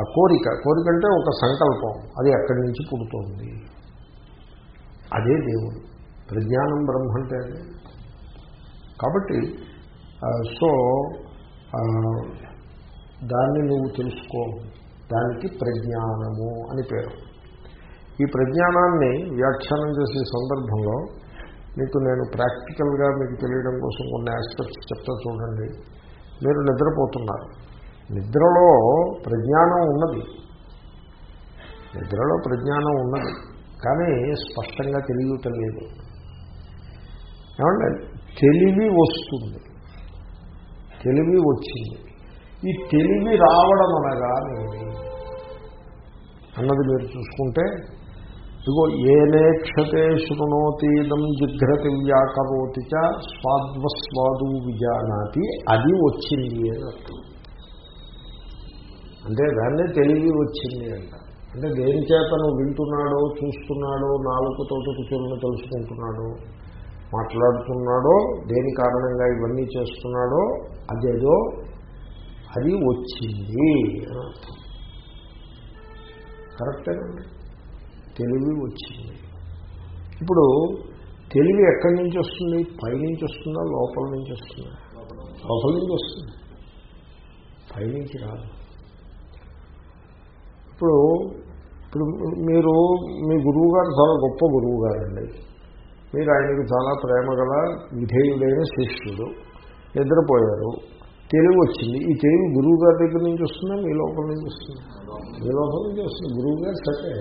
ఆ కోరిక కోరిక అంటే ఒక సంకల్పం అది ఎక్కడి నుంచి పుడుతోంది? అదే దేవుడు. ప్రజ్ఞానం బ్రహ్మ అంటే అదే. కాబట్టి సో దాన్ని నువ్వు తెలుసుకో. దానికి ప్రజ్ఞానము అని పేరు. ఈ ప్రజ్ఞానాన్ని వ్యాఖ్యానం చేసే సందర్భంలో మీకు నేను ప్రాక్టికల్గా మీకు తెలియడం కోసం కొన్ని ఆస్పెక్ట్స్ చెప్తా చూడండి. మీరు నిద్రపోతున్నారు. నిద్రలో ప్రజ్ఞానం ఉన్నది. నిద్రలో ప్రజ్ఞానం ఉన్నది. కానీ స్పష్టంగా తెలియటం లేదు. ఏమంటే తెలివి వస్తుంది. తెలివి వచ్చింది. ఈ తెలివి రావడం అనగా అన్నది మీరు చూసుకుంటే ఇగో ఏనేక్షతే శృణోతీదం జిఘ్రతి వ్యాకరోతి చ స్వాద్వస్వాదు విజానాతి అది వచ్చింది అని అర్థం. అంటే దాన్నే తెలివి వచ్చింది అంట. అంటే దేని చేతను వింటున్నాడో చూస్తున్నాడో నాలుగుతో కూర్చొని తెలుసుకుంటున్నాడో మాట్లాడుతున్నాడో దేని కారణంగా ఇవన్నీ చేస్తున్నాడో అదేదో అది వచ్చింది అని అర్థం. కరెక్టేనండి తెలివి వచ్చింది. ఇప్పుడు తెలివి ఎక్కడి నుంచి వస్తుంది? పైనుంచి వస్తుందా? లోపల నుంచి వస్తుందా? లోపల నుంచి వస్తుంది. పైనుంచి రాదు. ఇప్పుడు ఇప్పుడు మీరు మీ గురువు గారు చాలా గొప్ప గురువు గారండి మీరు ఆయనకి చాలా ప్రేమ గల విధేయుడైన శిష్యుడు. నిద్రపోయారు. తెలివి వచ్చింది. ఈ తెలివి గురువు గారి దగ్గర నుంచి వస్తుందా? మీ లోపల నుంచి వస్తుంది? మీ లోపల నుంచి వస్తుంది. గురువు గారు సరే.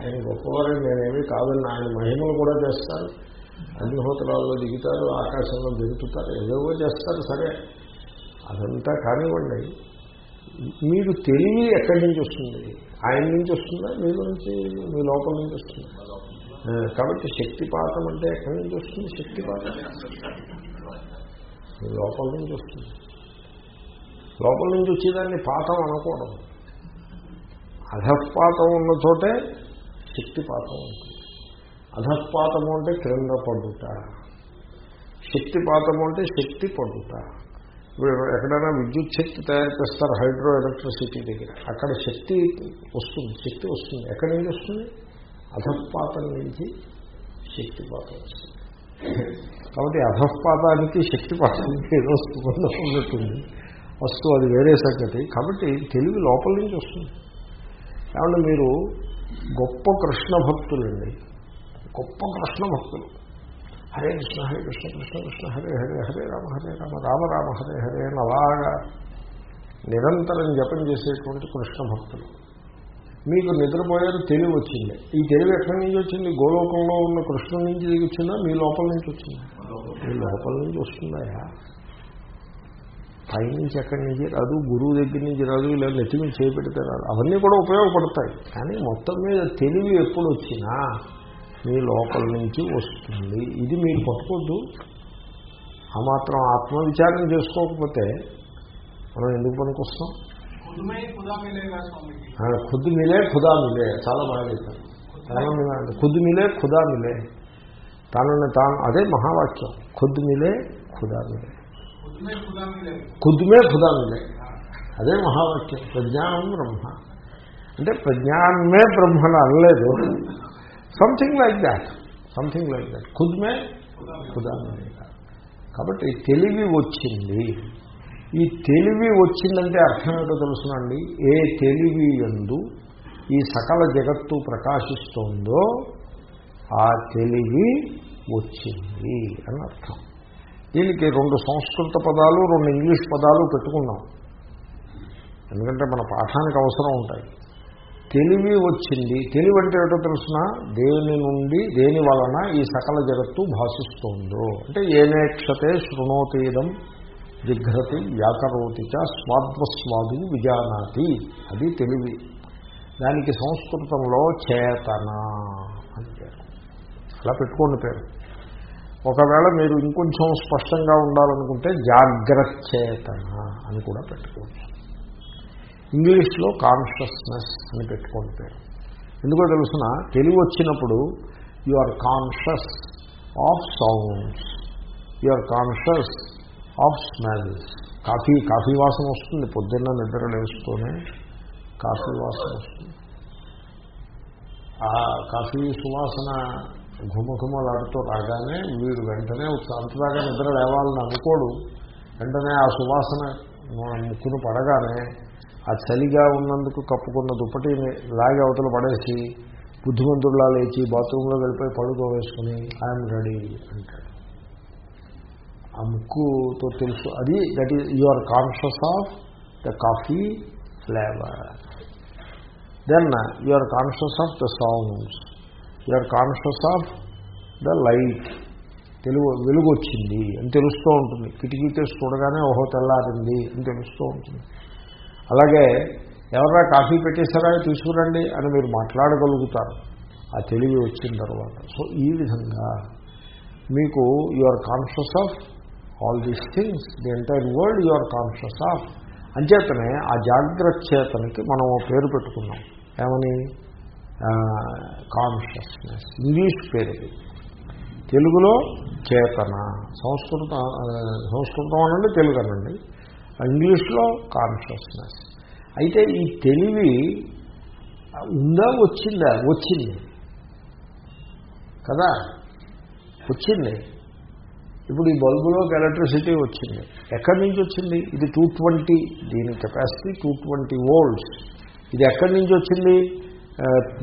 ఆయన గొప్పవారని నేనేమి కాదని ఆయన మహిమలు కూడా చేస్తారు. అగ్నిహోత్రాల్లో దిగుతారు ఆకాశంలో దిగుతారు ఏదేవో చేస్తారు సరే. అదంతా కానివ్వండి. మీరు తెలివి ఎక్కడి నుంచి వస్తుంది? ఆయన నుంచి వస్తుందా? మీ నుంచి మీ లోపల నుంచి వస్తుంది. కాబట్టి శక్తిపాతం అంటే ఎక్కడి నుంచి వస్తుంది? శక్తిపాతం మీ లోపల నుంచి వస్తుంది. లోపల నుంచి వచ్చేదాన్ని పాతం అనకూడదు. అధపాతం ఉన్న చోటే శక్తిపాతం ఉంటుంది. అధపాతము అంటే క్రింద పడుట. శక్తిపాతము అంటే శక్తి పడుట. ఇప్పుడు ఎక్కడైనా విద్యుత్ శక్తి తయారు చేస్తారు హైడ్రో ఎలక్ట్రిసిటీ దగ్గర. అక్కడ శక్తి వస్తుంది శక్తి వస్తుంది. ఎక్కడి నుంచి వస్తుంది? అధపాతం నుంచి శక్తిపాతం వస్తుంది. కాబట్టి అధపాతానికి శక్తిపాతానికి ఏదో సంబంధం ఉన్నట్టుంది. వస్తువు అది వేరే సంగతి. కాబట్టి తెలివి లోపల నుంచి వస్తుంది. కాబట్టి మీరు గొప్ప కృష్ణ భక్తులండి. గొప్ప కృష్ణ భక్తులు. హరే కృష్ణ హరే కృష్ణ కృష్ణ కృష్ణ హరే హరే హరే రామ హరే రామ రామ రామ హరే హరే అని అలాగా నిరంతరం జపం చేసేటువంటి కృష్ణ భక్తులు. మీకు నిద్రపోయారు తెలివి వచ్చింది. ఈ తెలివి ఎక్కడి నుంచి వచ్చింది? గోలోకంలో ఉన్న కృష్ణుడి నుంచి దిగి వచ్చిందా? మీ లోపల నుంచి వచ్చిందా? మీ లోపల నుంచి వస్తుందా? పైనుంచి ఎక్కడి నుంచి రాదు గురువు దగ్గర నుంచి రాదు లేదా నెత్తి మీద చేపెడితే రాదు అవన్నీ కూడా ఉపయోగపడతాయి. కానీ మొత్తం మీద తెలివి ఎప్పుడు వచ్చినా మీ లోపల నుంచి వస్తుంది. ఇది మీరు పట్టుకోద్దు ఆ మాత్రం ఆత్మవిచారం చేసుకోకపోతే మనం ఎందుకు పనికొస్తాం? ఖుద్దు మిలే ఖుదా మిలే. చాలా బాగా చెప్పారు. ఖుద్దు మీలే ఖుదా మిలే. తనని తాను అదే మహావాక్యం. ఖుద్దు మీలే ఖుదా మిలే. ఖుద్మే ఖుదామిలే అదే మహావాక్యం. ప్రజ్ఞానం బ్రహ్మ. అంటే ప్రజ్ఞానమే బ్రహ్మను అనలేదు. Something like that something like that ఖుద్మే ఖుదామిలే కాబట్టి తెలివి వచ్చింది. ఈ తెలివి వచ్చిందంటే అర్థం ఏంటో తెలుసునండి ఏ తెలివి ఎందు ఈ సకల జగత్తు ప్రకాశిస్తోందో ఆ తెలివి వచ్చింది అని అర్థం. దీనికి రెండు సంస్కృత పదాలు రెండు ఇంగ్లీష్ పదాలు పెట్టుకున్నాం. ఎందుకంటే మన పాఠానికి అవసరం ఉంటాయి. తెలివి వచ్చింది. తెలివి అంటే ఏటో తెలుసిన? దేని నుండి దేని వలన ఈ సకల జగత్తు భాషిస్తోందో. అంటే ఏనేక్షతే శృణోతీదం జిఘ్రతి వ్యాకరోతి చ స్వాద్వస్వాదు విజానాతి. అది తెలివి. దానికి సంస్కృతంలో చేతన అని పేరు. అలా పెట్టుకోండి పేరు. ఒకవేళ మీరు ఇంకొంచెం స్పష్టంగా ఉండాలనుకుంటే జాగ్రచ్చేతన అని కూడా పెట్టుకోవచ్చు. ఇంగ్లీష్లో కాన్షియస్నెస్ అని పెట్టుకోండి పేరు. ఎందుకో తెలుసిన తెలివి వచ్చినప్పుడు you are conscious of sounds you are conscious of smells coffee coffee వాసన వస్తుంది. పొద్దున్న నిద్ర లేస్తూనే కాఫీ వాసన వస్తుంది. ఆ కాఫీ సువాసన ఘుమఘుమలాడుతూ రాగానే వీడు వెంటనే అంతదాకా నిద్ర లేవాలని అనుకోడు. వెంటనే ఆ సువాసన ముక్కును పడగానే ఆ చలిగా ఉన్నందుకు కప్పుకున్న దుప్పటిని లాగి అవతల పడేసి బుద్ధిమంతుడులా లేచి బాత్రూంలో వెళ్ళిపోయి పడుకో వేసుకుని ఐఎమ్ రెడీ అంటాడు. ఆ ముక్కుతో తెలుసు. అది that is you are conscious of the coffee flavour. Then you are conscious of the songs. You are conscious of the light Telugu వెలుగు వచ్చింది అని తెలుస్తూ ఉంటుంది. కిటికీ కేసు చూడగానే ఓహో తెల్లారింది అని తెలుస్తూ ఉంటుంది. అలాగే ఎవరైనా కాఫీ పెట్టేశారా? తీసుకురండి అని మీరు మాట్లాడగలుగుతారు. ఆ తెలివి వచ్చిన తర్వాత. సో ఈ విధంగా మీకు you are conscious of all these things the entire world you are conscious of అంచేతనే ఆ జాగ్రత్త చేతనికి మనం పేరు పెట్టుకున్నాం. ఏమని? కాన్షియస్నెస్ ఇంగ్లీష్ పేరు తెలుగులో చేతన. సంస్కృత సంస్కృతం అనండి తెలుగు అనండి. ఇంగ్లీష్లో కాన్షియస్నెస్ అయితే ఈ తెలివి ఉందా వచ్చిందా? వచ్చింది. కదా? వచ్చింది. ఇప్పుడు ఈ బల్బులోకి ఎలక్ట్రిసిటీ వచ్చింది. ఎక్కడి నుంచి వచ్చింది? ఇది టూ ట్వంటీ దీని కెపాసిటీ టూ ట్వంటీ వోల్ట్స్ ఇది ఎక్కడి నుంచి వచ్చింది?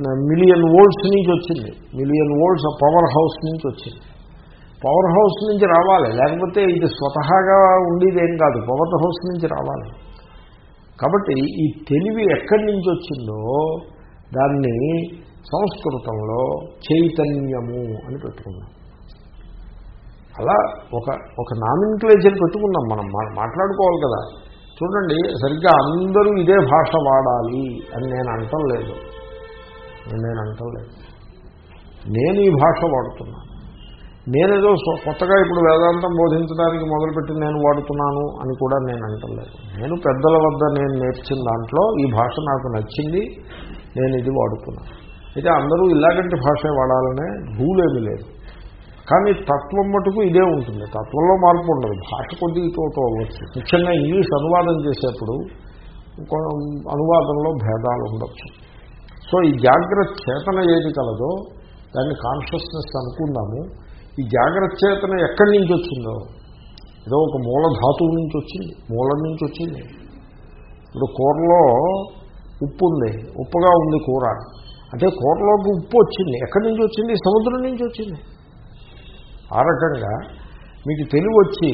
మిలియన్ వోల్ట్స్ నుంచి వచ్చింది. మిలియన్ వోల్ట్స్ పవర్ హౌస్ నుంచి వచ్చింది. పవర్ హౌస్ నుంచి రావాలి. లేకపోతే ఇది స్వతహాగా ఉండేది ఏం కాదు. పవర్ హౌస్ నుంచి రావాలి. కాబట్టి ఈ తెలివి ఎక్కడి నుంచి వచ్చిందో దాన్ని సంస్కృతంలో చైతన్యము అని పెట్టుకున్నాం. అలా ఒక ఒక నామిన్క్లేచర్ పెట్టుకున్నాం మనం. మా- మాట్లాడుకోవాలి కదా. చూడండి సరిగ్గా అందరూ ఇదే భాష వాడాలి అని నేను అంటం లేదు. నేను అంటం లేదు నేను ఈ భాష వాడుతున్నాను. నేనేదో కొత్తగా ఇప్పుడు వేదాంతం బోధించడానికి మొదలుపెట్టి నేను వాడుతున్నాను అని కూడా నేను అంటలేదు. నేను పెద్దల వద్ద నేను నేర్చిన దాంట్లో ఈ భాష నాకు నచ్చింది నేను ఇది వాడుతున్నాను. అయితే అందరూ ఇలాగంటి భాషే వాడాలనే భూలేమి లేదు. కానీ తత్వం మటుకు ఇదే ఉంటుంది. తత్వంలో మార్పు ఉండదు. భాష కొద్ది ఇటు అవ్వచ్చు. ముఖ్యంగా ఇంగ్లీష్ అనువాదం చేసేప్పుడు అనువాదంలో భేదాలు ఉండొచ్చు. సో ఈ జాగ్రత్త చేతన ఏది కలదో దాన్ని కాన్షియస్నెస్ అనుకుందాము. ఈ జాగ్రత్త చేతన ఎక్కడి నుంచి వచ్చిందో? ఏదో ఒక మూల ధాతువు నుంచి వచ్చింది మూలం నుంచి వచ్చింది. ఇప్పుడు కూరలో ఉప్పు ఉంది ఉప్పుగా ఉంది కూర. అంటే కూరలోకి ఉప్పు వచ్చింది. ఎక్కడి నుంచి వచ్చింది? సముద్రం నుంచి వచ్చింది. ఆ రకంగా మీకు తెలివి వచ్చి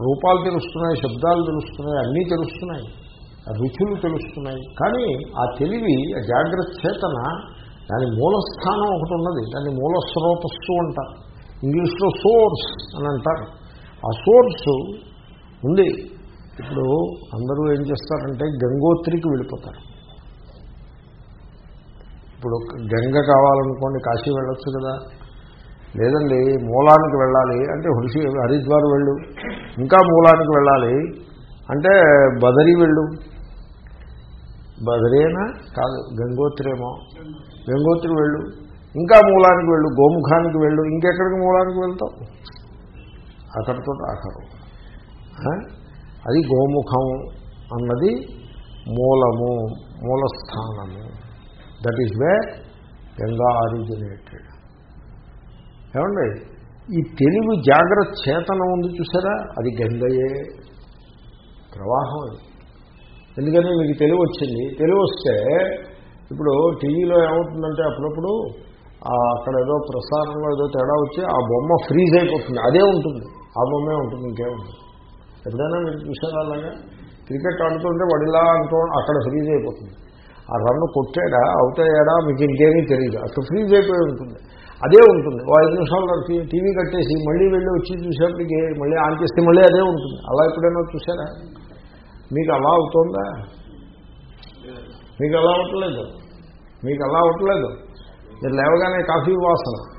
రూపాలు తెలుస్తున్నాయి శబ్దాలు తెలుస్తున్నాయి అన్నీ తెలుస్తున్నాయి. రుచులు తెలుస్తున్నాయి. కానీ ఆ తెలివి ఆ జాగ్రత్త చేతన దాని మూలస్థానం ఒకటి ఉన్నది. దాన్ని మూల స్రోతస్సు అంటారు. ఇంగ్లీష్లో సోర్స్ అని అంటారు. ఆ సోర్స్ ఉంది. ఇప్పుడు అందరూ ఏం చేస్తారంటే గంగోత్రికి వెళ్ళిపోతారు. ఇప్పుడు గంగ కావాలనుకోండి కాశీ వెళ్ళొచ్చు కదా. లేదండి మూలానికి వెళ్ళాలి అంటే హృషి హరిద్వార్ వెళ్ళు. ఇంకా మూలానికి వెళ్ళాలి అంటే బదరి వెళ్ళు. బదరేనా? కాదు గంగోత్రేమో. గంగోత్రి వెళ్ళు. ఇంకా మూలానికి వెళ్ళు గోముఖానికి వెళ్ళు ఇంకెక్కడికి మూలానికి వెళ్తావు? అక్కడితో ఆఖరు అది గోముఖం అన్నది మూలము మూలస్థానము. That is where Ganga originated ఏమండి? ఈ తెలివి జాగ్రత్త చేతనం ఉంది చూసారా? అది గంగయే. ప్రవాహం అది. ఎందుకని మీకు తెలివి వచ్చింది తెలివి వస్తే ఇప్పుడు టీవీలో ఏమవుతుందంటే అప్పుడప్పుడు అక్కడ ఏదో ప్రసారంలో ఏదో తేడా వచ్చి ఆ బొమ్మ ఫ్రీజ్ అయిపోతుంది. అదే ఉంటుంది. ఆ బొమ్మే ఉంటుంది ఇంకేముంటుంది ఎప్పుడైనా మీరు చూసారా అలాగా? క్రికెట్ ఆడుతుంటే వడిలా అంటూ అక్కడ ఫ్రీజ్ అయిపోతుంది. ఆ రన్ను కొట్టాడా అవుతాయాడా మీకు ఇంకేమీ తెలియదు అక్కడ ఫ్రీజ్ అయిపోయి ఉంటుంది. అదే ఉంటుంది. ఓ ఐదు నిమిషాలు టీవీ కట్టేసి మళ్ళీ వెళ్ళి వచ్చి చూసేప్పటికి మళ్ళీ ఆన్ చేస్తే మళ్ళీ అదే ఉంటుంది. అలా ఎప్పుడైనా చూసారా? మీకు అలా అవుతుందా? మీకు అలా అవ్వట్లేదు. మీకు అలా అవ్వట్లేదు. మీరు లేవగానే కాఫీ వాసన.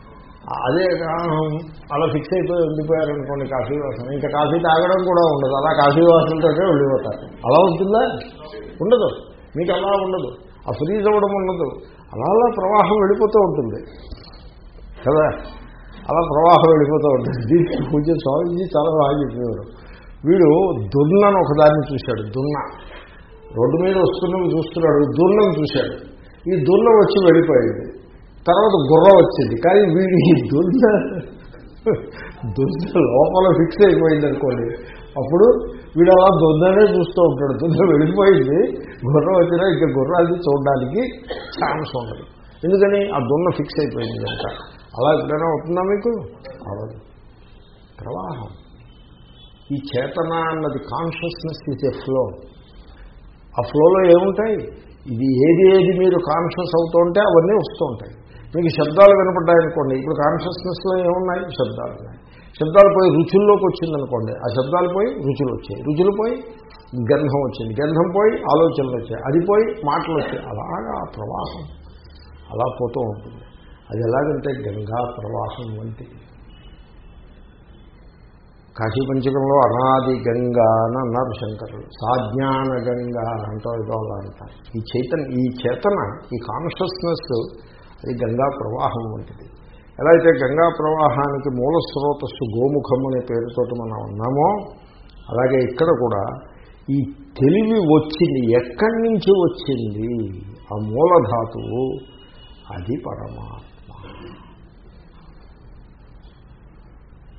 అదే కా- అలా ఫిక్స్ అయిపోయి ఉండిపోయారనుకోండి కాఫీ వాసన. ఇంకా కాఫీ తాగడం కూడా ఉండదు. అలా కాఫీ వాసనతోటే ఉండిపోతారు. అలా ఉంటుందా? ఉండదు. మీకు అలా ఉండదు. ఆ ఫ్రీజ్ అవ్వడం ఉండదు. అలా అలా ప్రవాహం వెళ్ళిపోతూ ఉంటుంది. కదా? అలా ప్రవాహం వెళ్ళిపోతూ ఉంటుంది. దీనికి పూజ స్వామీజీ చాలా బాగా చెప్పేవారు. వీడు దున్నను ఒకదాన్ని చూశాడు దున్న. రోడ్డు మీద వస్తున్నవి చూస్తున్నాడు దున్నను చూశాడు. ఈ దున్న వచ్చి వెళ్ళిపోయింది. తర్వాత గుర్ర వచ్చింది కానీ వీడు ఈ దున్న దున్న లోపల ఫిక్స్ అయిపోయింది అనుకోండి. అప్పుడు వీడు అలా దొందనే చూస్తూ ఉంటాడు దున్న వెళ్ళిపోయింది. గుర్ర వచ్చినా ఇంకా గుర్రాన్ని చూడడానికి ఛాన్స్ ఉండదు. ఎందుకని? ఆ దున్న ఫిక్స్ అయిపోయింది కనుక అలా ఎప్పుడైనా అవుతుందా మీకు? అవదు ప్రవాహం. ఈ చేతన అన్నది కాన్షియస్నెస్ ఇస్ ఫ్లో ఆ ఫ్లోలో ఏముంటాయి? ఇది ఏది ఏది మీరు కాన్షియస్ అవుతూ ఉంటే అవన్నీ వస్తూ ఉంటాయి. మీకు శబ్దాలు వినపడ్డాయనుకోండి ఇప్పుడు కాన్షియస్నెస్లో ఏమున్నాయి? శబ్దాలు ఉన్నాయి. శబ్దాలు పోయి రుచుల్లోకి వచ్చిందనుకోండి ఆ శబ్దాలు పోయి రుచులు వచ్చాయి. రుచులు పోయి గంధం వచ్చింది. గంధం పోయి ఆలోచనలు వచ్చాయి. అది పోయి మాటలు వచ్చాయి. అలాగా ఆ ప్రవాహం. అలా పోతూ ఉంటుంది. అది ఎలాగంటే గంగా ప్రవాహం వంటిది. కాశీ పంచకంలో అనాది గంగా అని అన్నారు శంకరులు సాజ్ఞాన గంగా అంటూ ఏదో అంటారు ఈ చైతన్య ఈ చేతన ఈ కాన్షియస్నెస్ అది గంగా ప్రవాహం వంటిది. ఎలా అయితే గంగా ప్రవాహానికి మూల స్రోతస్సు గోముఖం అనే పేరుతోటి మనం ఉన్నామో అలాగే ఇక్కడ కూడా ఈ తెలివి వచ్చింది ఎక్కడి నుంచి వచ్చింది? ఆ మూలధాతువు అది పరమాత్మ.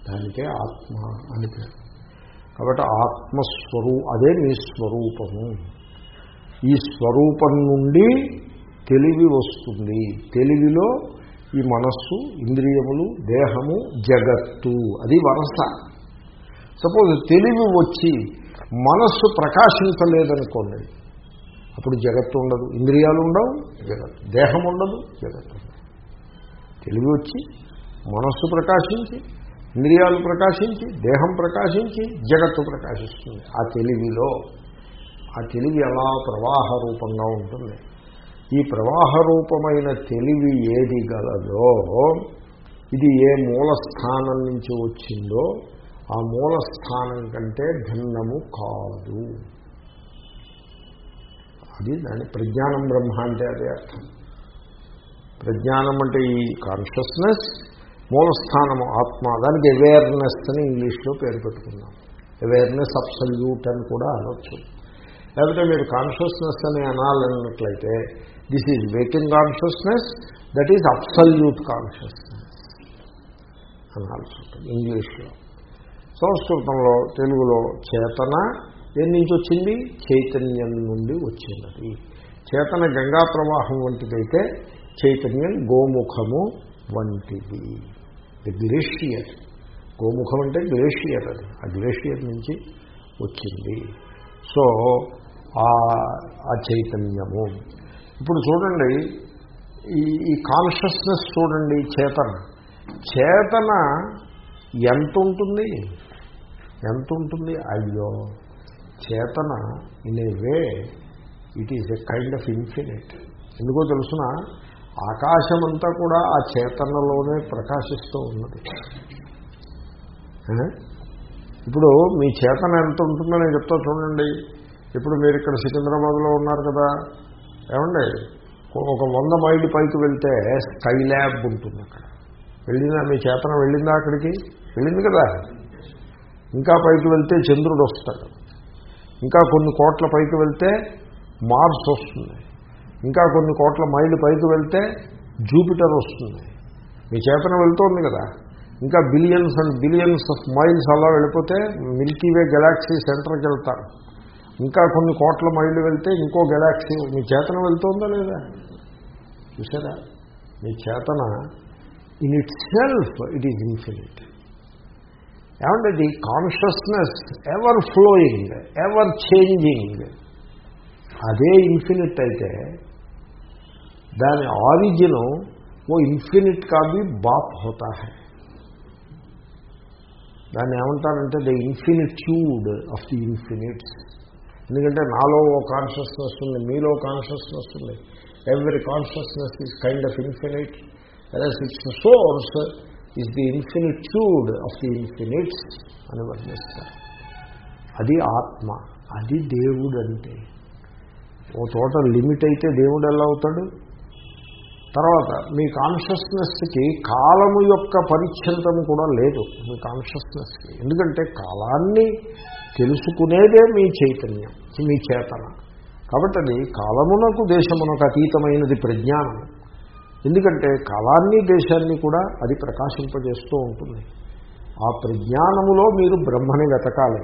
దానికే ఆత్మ అని పేరు. కాబట్టి ఆత్మస్వరూ అదే మీ స్వరూపము. ఈ స్వరూపం నుండి తెలివి వస్తుంది. తెలివిలో ఈ మనస్సు ఇంద్రియములు దేహము జగత్తు అది వరస. సపోజ్ తెలివి వచ్చి మనస్సు ప్రకాశించలేదనుకోండి అప్పుడు జగత్తు ఉండదు. ఇంద్రియాలు ఉండవు జగత్తు. దేహం ఉండదు జగత్తు తెలివి వచ్చి మనస్సు ప్రకాశించి ఇంద్రియాలు ప్రకాశించి దేహం ప్రకాశించి జగత్తు ప్రకాశిస్తుంది. ఆ తెలివిలో ఆ తెలివి ఎలా ప్రవాహ రూపంగా ఉంటుంది? ఈ ప్రవాహ రూపమైన తెలివి ఏది గలదో ఇది ఏ మూలస్థానం నుంచి వచ్చిందో ఆ మూలస్థానం కంటే భిన్నము కాదు. అది దాని ప్రజ్ఞానం బ్రహ్మ అంటే అదే అర్థం. ప్రజ్ఞానం అంటే ఈ కాన్షియస్నెస్ మూలస్థానము ఆత్మ. దానికి అవేర్నెస్ అని ఇంగ్లీష్లో పేరు పెట్టుకున్నాం. అవేర్నెస్ అబ్సల్యూట్ అని కూడా అనొచ్చు. లేకపోతే మీరు కాన్షియస్నెస్ అని అనాలన్నట్లయితే this is waking consciousness that is absolute consciousness అనాల్సి ఉంటుంది ఇంగ్లీష్లో. సంస్కృతంలో తెలుగులో చేతన దేని నుంచి వచ్చింది? చైతన్యం నుండి వచ్చినది. చేతన గంగా ప్రవాహం వంటిదైతే చైతన్యం గోముఖము వంటిది. గ్లేషియర్ గోముఖం అంటే గ్లేషియర్ అది. ఆ గ్లేషియర్ నుంచి వచ్చింది. సో ఆ చైతన్యము. ఇప్పుడు చూడండి ఈ ఈ కాన్షియస్నెస్ చూడండి చేతన. చేతన ఎంత ఉంటుంది ఎంత ఉంటుంది అయ్యో! చేతన in a way it is a kind of infinite. ఎందుకో తెలుసిన? ఆకాశమంతా కూడా ఆ చేతనలోనే ప్రకాశిస్తూ ఉన్నది. ఇప్పుడు మీ చేతన ఎంత ఉంటుందో నేను చెప్తా చూడండి. ఇప్పుడు మీరు ఇక్కడ సికింద్రాబాద్లో ఉన్నారు కదా. ఏమండి? ఒక వంద మైళ్ళు పైకి వెళ్తే స్కై ల్యాబ్ ఉంటుంది అక్కడ. వెళ్ళిందా? మీ చేతన వెళ్ళిందా అక్కడికి? వెళ్ళింది కదా. ఇంకా పైకి వెళ్తే చంద్రుడు వస్తాడు. ఇంకా కొన్ని కోట్ల పైకి వెళ్తే మార్స్ వస్తుంది. ఇంకా కొన్ని కోట్ల మైళ్ళు పైకి వెళ్తే జూపిటర్ వస్తుంది. మీ చేతన వెళ్తోంది కదా. ఇంకా billions and billions of miles అలా వెళ్ళిపోతే మిల్కీవే గెలాక్సీ సెంటర్కి వెళ్తారు. ఇంకా కొన్ని కోట్ల మైళ్ళు వెళ్తే ఇంకో గెలాక్సీ మీ చేతన వెళ్తుందా లేదా? చూసారా? మీ చేతన in itself it is infinite ఏమంటే the consciousness ever flowing ever changing అదే ఇన్ఫినిట్ అయితే దాని ఆరిజిన్ ఓ ఇన్ఫినిట్ కాదు బాప్ హోతా హై దాన్ని ఏమంటారంటే the infinitude of the infinites ఎందుకంటే నాలో ఓ కాన్షియస్నెస్ ఉంది మీలో కాన్షియస్నెస్ ఉంది every consciousness is kind of infinite whereas its source is the infinitude of the infinites అని వర్ణిస్తారు అది ఆత్మ అది దేవుడు అంటే। ఓ చోట లిమిట్ అయితే దేవుడు ఎలా అవుతాడు? తర్వాత మీ కాన్షియస్నెస్కి కాలము యొక్క పరిచ్ఛిన్నము కూడా లేదు. మీ కాన్షియస్నెస్కి ఎందుకంటే కాలాన్ని తెలుసుకునేదే మీ చైతన్యం మీ చేతన. కాబట్టి అది కాలమునకు దేశమునకు అతీతమైనది ప్రజ్ఞానం ఎందుకంటే కాలాన్ని దేశాన్ని కూడా అది ప్రకాశింపజేస్తూ ఉంటుంది. ఆ ప్రజ్ఞానములో మీరు బ్రహ్మని వెతకాలి.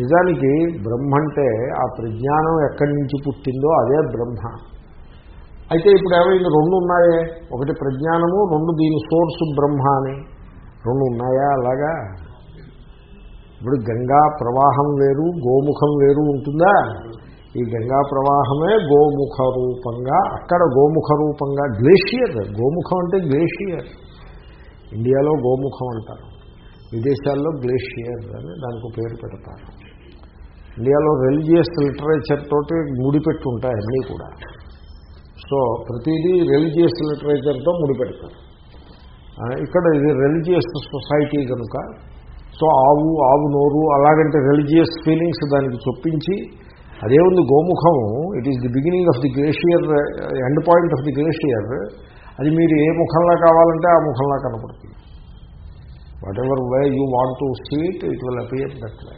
నిజానికి బ్రహ్మ అంటే ఆ ప్రజ్ఞానం ఎక్కడి నుంచి పుట్టిందో అదే బ్రహ్మ. అయితే ఇప్పుడు ఏమైంది రెండు ఉన్నాయే. ఒకటి ప్రజ్ఞానము రెండు దీని సోర్సు బ్రహ్మ అని. రెండు ఉన్నాయా? అలాగా? ఇప్పుడు గంగా ప్రవాహం వేరు గోముఖం వేరు ఉంటుందా? ఈ గంగా ప్రవాహమే గోముఖ రూపంగా అక్కడ గోముఖ రూపంగా గ్లేషియర్. గోముఖం అంటే గ్లేషియర్. ఇండియాలో గోముఖం అంటారు. విదేశాల్లో గ్లేషియర్ అని దానికి పేరు పెడతారు. ఇండియాలో రిలీజియస్ లిటరేచర్ తోటి ముడిపెట్టుంటాయి అన్నీ కూడా. సో ప్రతిదీ రిలీజియస్ లిటరేచర్తో ముడిపెడతారు. ఇక్కడ ఇది రిలీజియస్ సొసైటీ కనుక సో ఆవు ఆవు నోరు అలాగంటే రిలీజియస్ ఫీలింగ్స్ దానికి చొప్పించి అదే ఉంది గోముఖము it is the beginning of the glacier end point of the glacier అది మీరు ఏ ముఖంలా కావాలంటే ఆ ముఖంలా కనపడుతుంది. Whatever way you want to see it will appear that way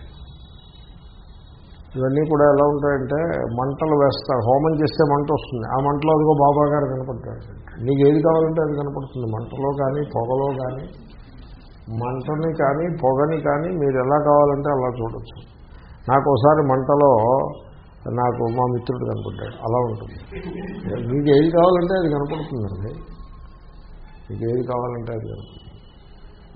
ఇవన్నీ కూడా ఎలా ఉంటాయంటే మంటలు వేస్తారు. హోమం చేస్తే మంట వస్తుంది. ఆ మంటలో అదిగో బాబా గారు కనపడతాడు నీకు ఏది కావాలంటే అది కనపడుతుంది. మంటలో కానీ పొగలో కానీ మంటని కానీ పొగని కానీ మీరు ఎలా కావాలంటే అలా చూడొచ్చు. నాకు ఒకసారి మంటలో నాకు మా మిత్రుడు కనపడ్డాడు. అలా ఉంటుంది. మీకు ఏది కావాలంటే అది కనపడుతుందండి. మీకు ఏది కావాలంటే అది కనపడుతుంది.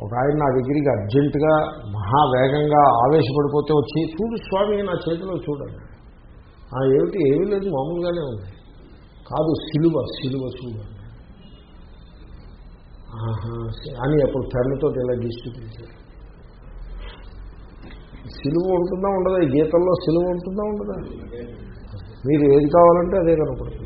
ఒక ఆయన నా దగ్గరికి అర్జెంటుగా మహావేగంగా ఆవేశపడిపోతే వచ్చి చూడు స్వామి నా చేతిలో చూడండి. ఆ ఏమిటి? ఏమీ లేదు మామూలుగానే ఉంది. కాదు సిలువ సిలువ చూడండి. అని అప్పుడు పెన్నుతో ఇలా గీసి సిలువ ఉంటుందా ఉండదా? గీతల్లో సిలువ ఉంటుందా ఉండదా? మీరు ఏది కావాలంటే అదే కనపడుతుంది.